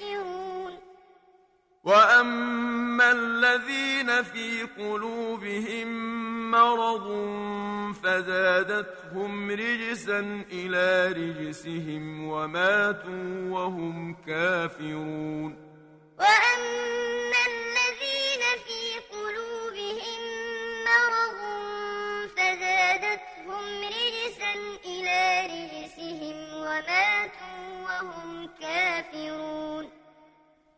يستبشرون وأما الذين في قلوبهم مرض فزادتهم رجسا إلى رجسهم وماتوا وهم كافرون. وأما الذين في قلوبهم مرض فزادتهم رجسا إلى رجسهم وماتوا وهم كافرون.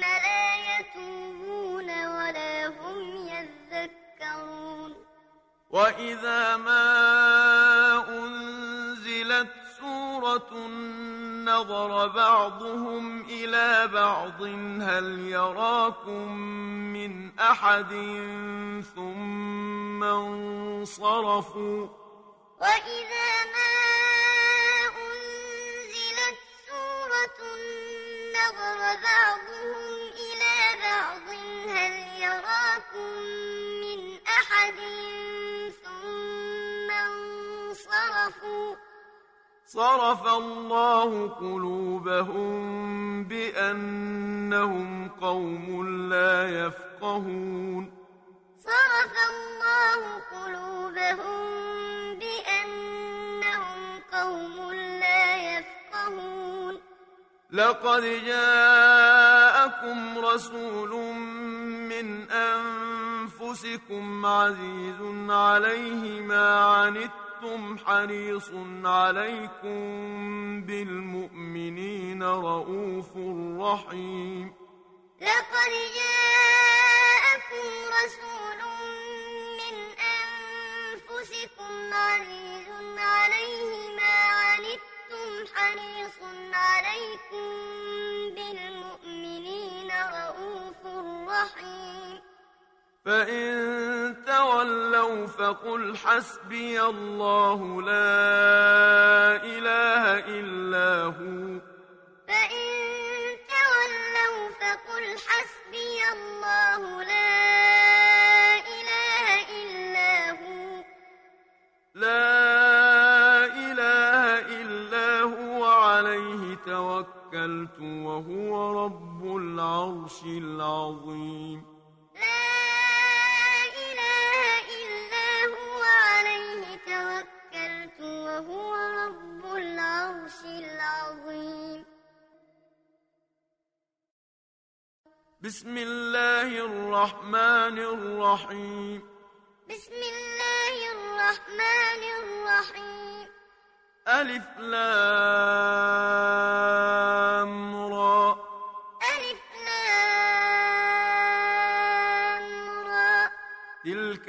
لا يتوبون ولا هم يذكرون. وإذا ما أنزلت سورة نظر بعضهم إلى بعض هل يراكم من أحد ثم انصرفوا. وإذا ما أنزلت سورة نظر بعضهم من أحد ثم انصرفوا. صرف الله قلوبهم بأنهم قوم لا يفقهون. صرف الله قلوبهم بأنهم قوم لا يفقهون. لقد جاءكم رسول من أنفسكم عزيز عليه ما عنتم حريص عليكم بالمؤمنين رؤوف رحيم. لقد جاءكم رسول من أنفسكم عزيز عليه ما عنتم حريص عليكم بالمؤمنين رؤوف رحيم. فإن تولوا فقل حسبي الله لا إله إلا هو فإن تولوا فقل حسبي الله لا إله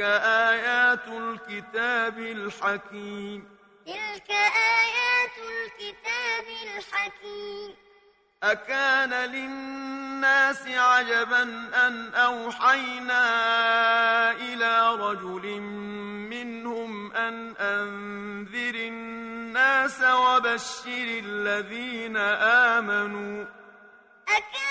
تلك آيات الكتاب الحكيم. تلك آيات الكتاب الحكيم. أكان للناس عجبا أن أوحينا إلى رجل منهم أن أنذر الناس وبشر الذين آمنوا. أكان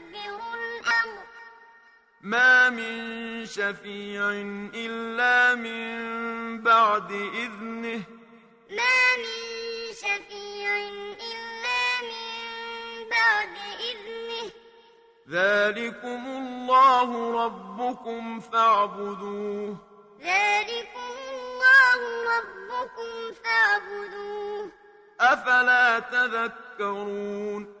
الأمر. ما من شفيع إلا من بعد إذنه. ما من شفيع إلا من بعد إذنه. ذلكم الله ربكم فاعبدوه. ذلكم الله ربكم فاعبدوه. أفلا تذكرون؟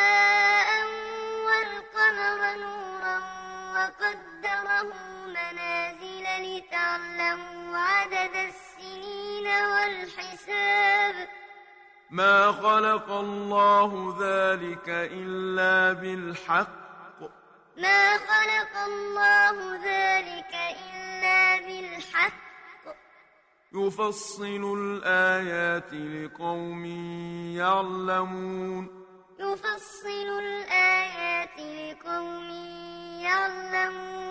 لتعلموا عدد السنين والحساب. ما خلق الله ذلك إلا بالحق. ما خلق الله ذلك إلا بالحق. يفصل الآيات لقوم يعلمون. يفصل الآيات لقوم يعلمون.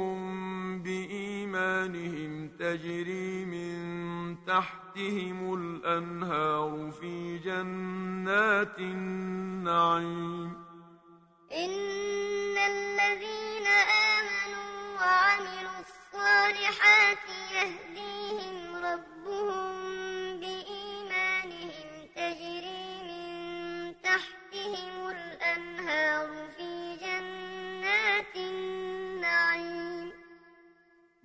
تحتهم الأنهار في جنات النعيم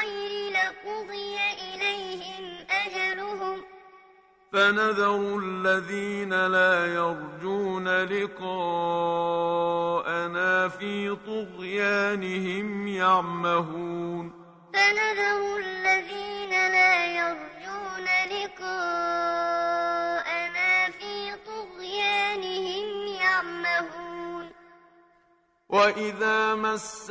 بالخير لقضي إليهم أجلهم. فنذر الذين لا يرجون لقاءنا في طغيانهم يعمهون. فنذر الذين لا يرجون لقاءنا في طغيانهم يعمهون. وإذا مس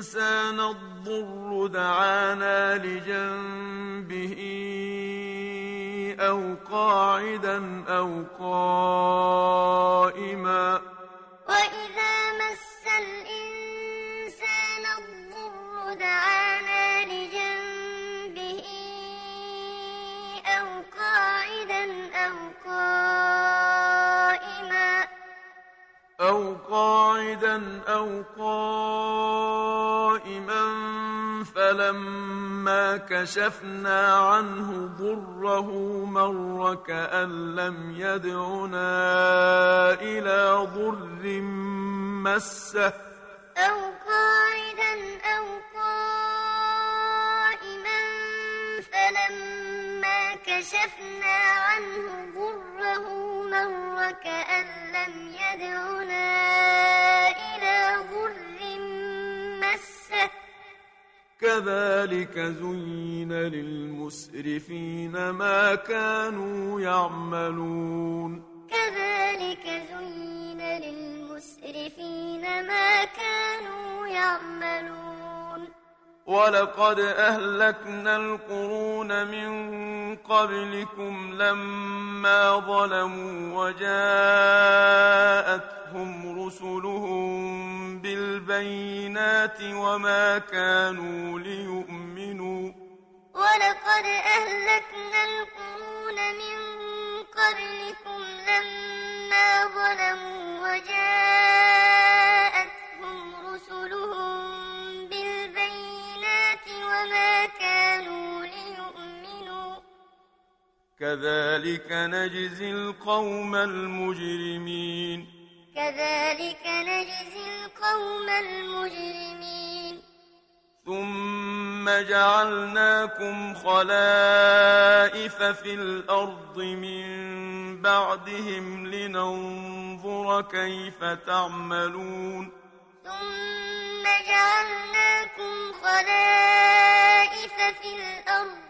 الإنسان الضر دعانا لجنبه أو قاعدا أو قائما. وإذا مس الإنسان الضر دعانا لجنبه أو قاعدا أو قائما. أو قاعدا أو قائما كشفنا عنه ضره مر كأن لم يدعنا إلى ضر مسه. أو قاعدا أو قائما فلما كشفنا عنه ضره مر كأن لم يدعنا كذلك زين للمسرفين ما كانوا يعملون. كذلك زين للمسرفين ما كانوا يعملون. ولقد أهلكنا القرون من قبلكم لما ظلموا وجاءتهم رسلهم بالبينات وما كانوا ليؤمنوا ولقد أهلكنا القرون من قبلكم لما ظلموا وجاءتهم كذلك نجزي القوم المجرمين. كذلك نجزي القوم المجرمين. جعلناكم خلائف في الأرض من بعدهم لننظر كيف تعملون. ثم جعلناكم خلائف في الأرض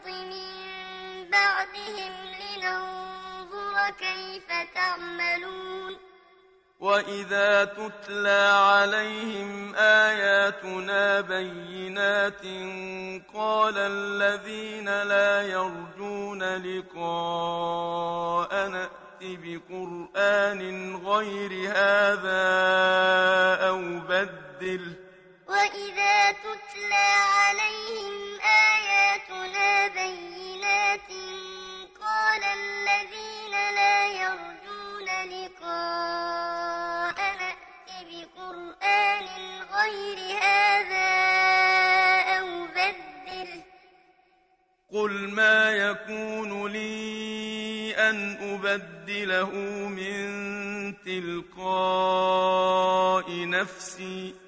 بعدهم لننظر كيف تعملون. وإذا تتلى عليهم آياتنا بينات قال الذين لا يرجون لقاء نأت بقرآن غير هذا أو بدل وإذا تتلى عليهم آياتنا بينات قال الذين لا يرجون لقاء نأت بقرآن غير هذا أو بدل قل ما يكون لي أن أبدله من تلقاء نفسي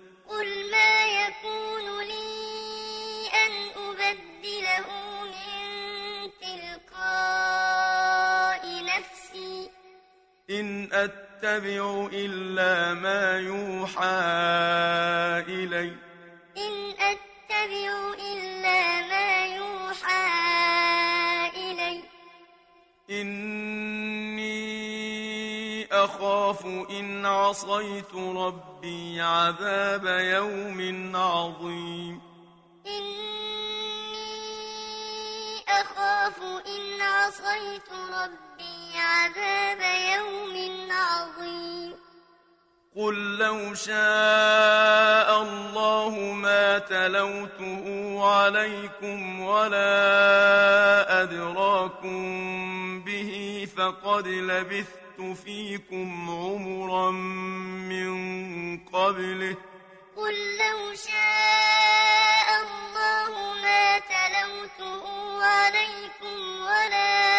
إن أتبع إلا ما يوحى إلي. إن أتبع إلا ما يوحى إلي. إني أخاف إن عصيت ربي عذاب يوم عظيم. إني أخاف إن عصيت ربي عذاب يوم عظيم. قل لو شاء الله ما تلوته عليكم ولا أدراكم به فقد لبثت فيكم عمرا من قبله. قل لو شاء الله ما تلوته عليكم ولا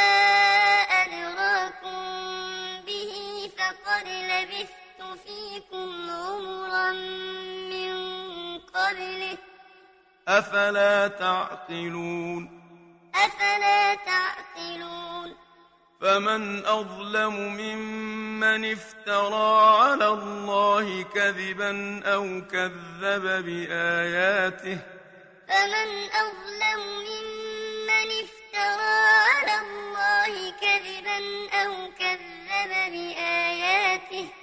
عمرا من قبله. أفلا تعقلون؟ أفلا تعقلون؟ فمن أظلم ممن افترى على الله كذبا أو كذب بآياته. فمن أظلم ممن افترى على الله كذبا أو كذب بآياته.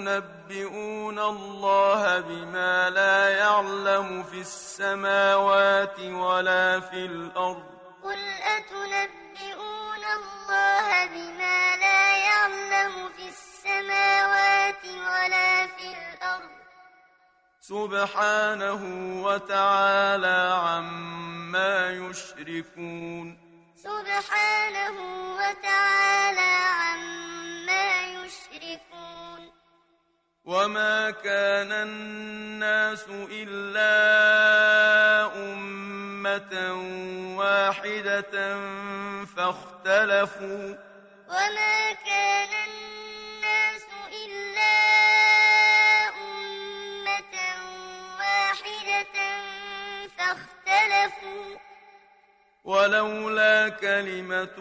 قل أتنبئون الله بما لا يعلم في السماوات ولا في الأرض قل أتنبئون الله بما لا يعلم في السماوات ولا في الأرض سبحانه وتعالى عما يشركون سبحانه وتعالى عما وما كان الناس إلا أمة واحدة فاختلفوا وما كان الناس إلا أمة واحدة فاختلفوا ولولا كلمة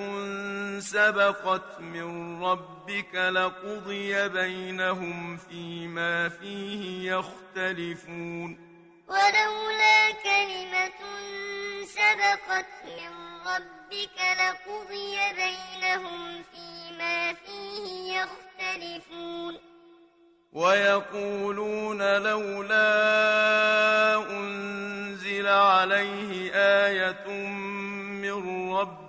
سبقت من ربك لقضي بينهم فيما فيه يختلفون. ولولا كلمة سبقت من ربك لقضي بينهم فيما فيه يختلفون. ويقولون لولا أنزل عليه آية من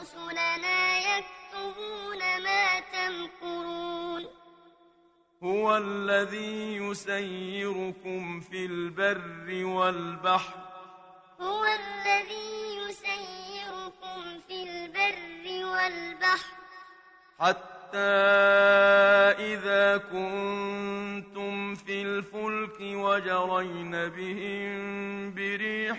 رسلنا يكتبون ما تمكرون. هو الذي يسيركم في البر والبحر. هو الذي يسيركم في البر والبحر. حتى إذا كنتم في الفلك وجرين بهم بريح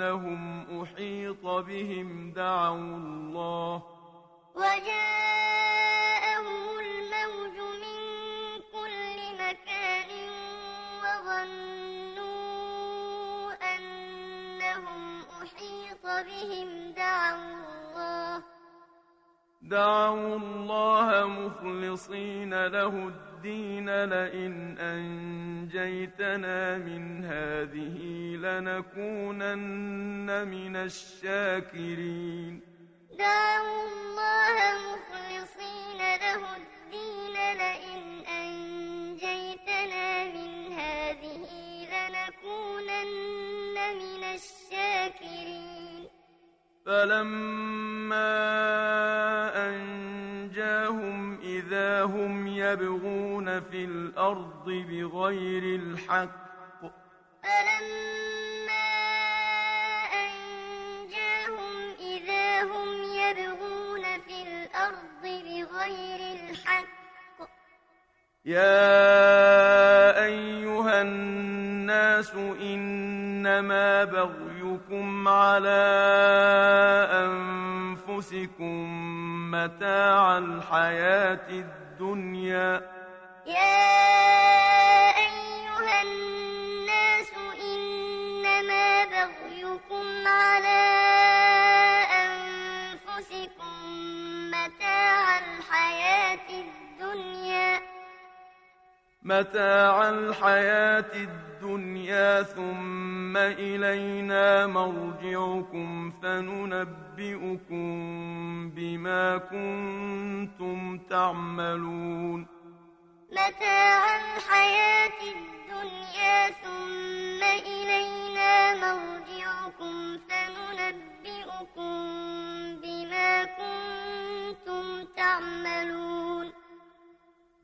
أنهم أحيط بهم دعوا الله. وجاءهم الموج من كل مكان وظنوا أنهم أحيط بهم دعوا الله. دعوا الله مخلصين له الدين. لئن أنجيتنا من هذه لنكونن من الشاكرين. دعوا الله مخلصين له الدين لئن أنجيتنا من هذه لنكونن من الشاكرين. فلما هم يبغون في الأرض بغير الحق. فلما أنجاهم إذا هم يبغون في الأرض بغير الحق. يا أيها الناس إنما بغيكم على أنفسكم متاع الحياة الدنيا. يا أيها الناس إنما بغيكم على متاع الحياة الدنيا ثم إلينا مرجعكم فننبئكم بما كنتم تعملون. متاع الحياة الدنيا ثم إلينا مرجعكم فننبئكم بما كنتم تعملون.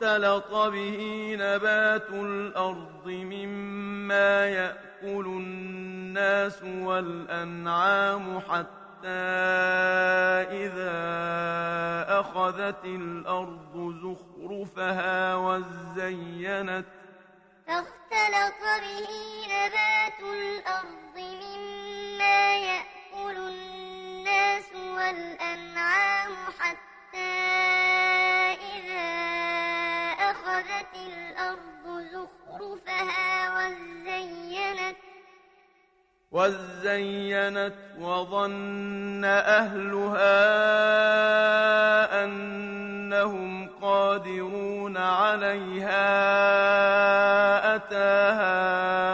فاختلط به نبات الأرض مما يأكل الناس والأنعام حتى إذا أخذت الأرض زخرفها وزينت فاختلط به نبات الأرض مما يأكل الناس والأنعام حتى الأرض زخرفها وزينت وزينت وظن أهلها أنهم قادرون عليها أتاها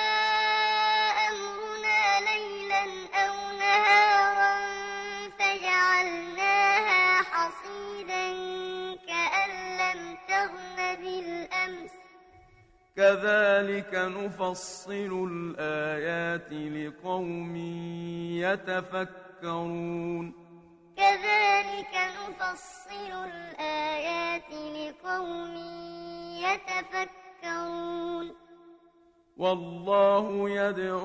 كذلك نفصل الآيات لقوم يتفكرون. كذلك نفصل الآيات لقوم يتفكرون. والله يدعو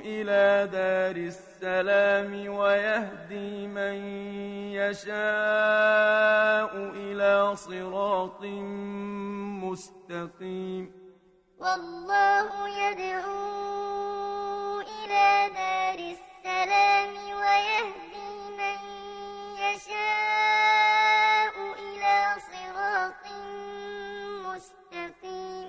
إلى دار السلام. السلام ويهدي من يشاء إلى صراط مستقيم. والله يدعو إلى دار السلام ويهدي من يشاء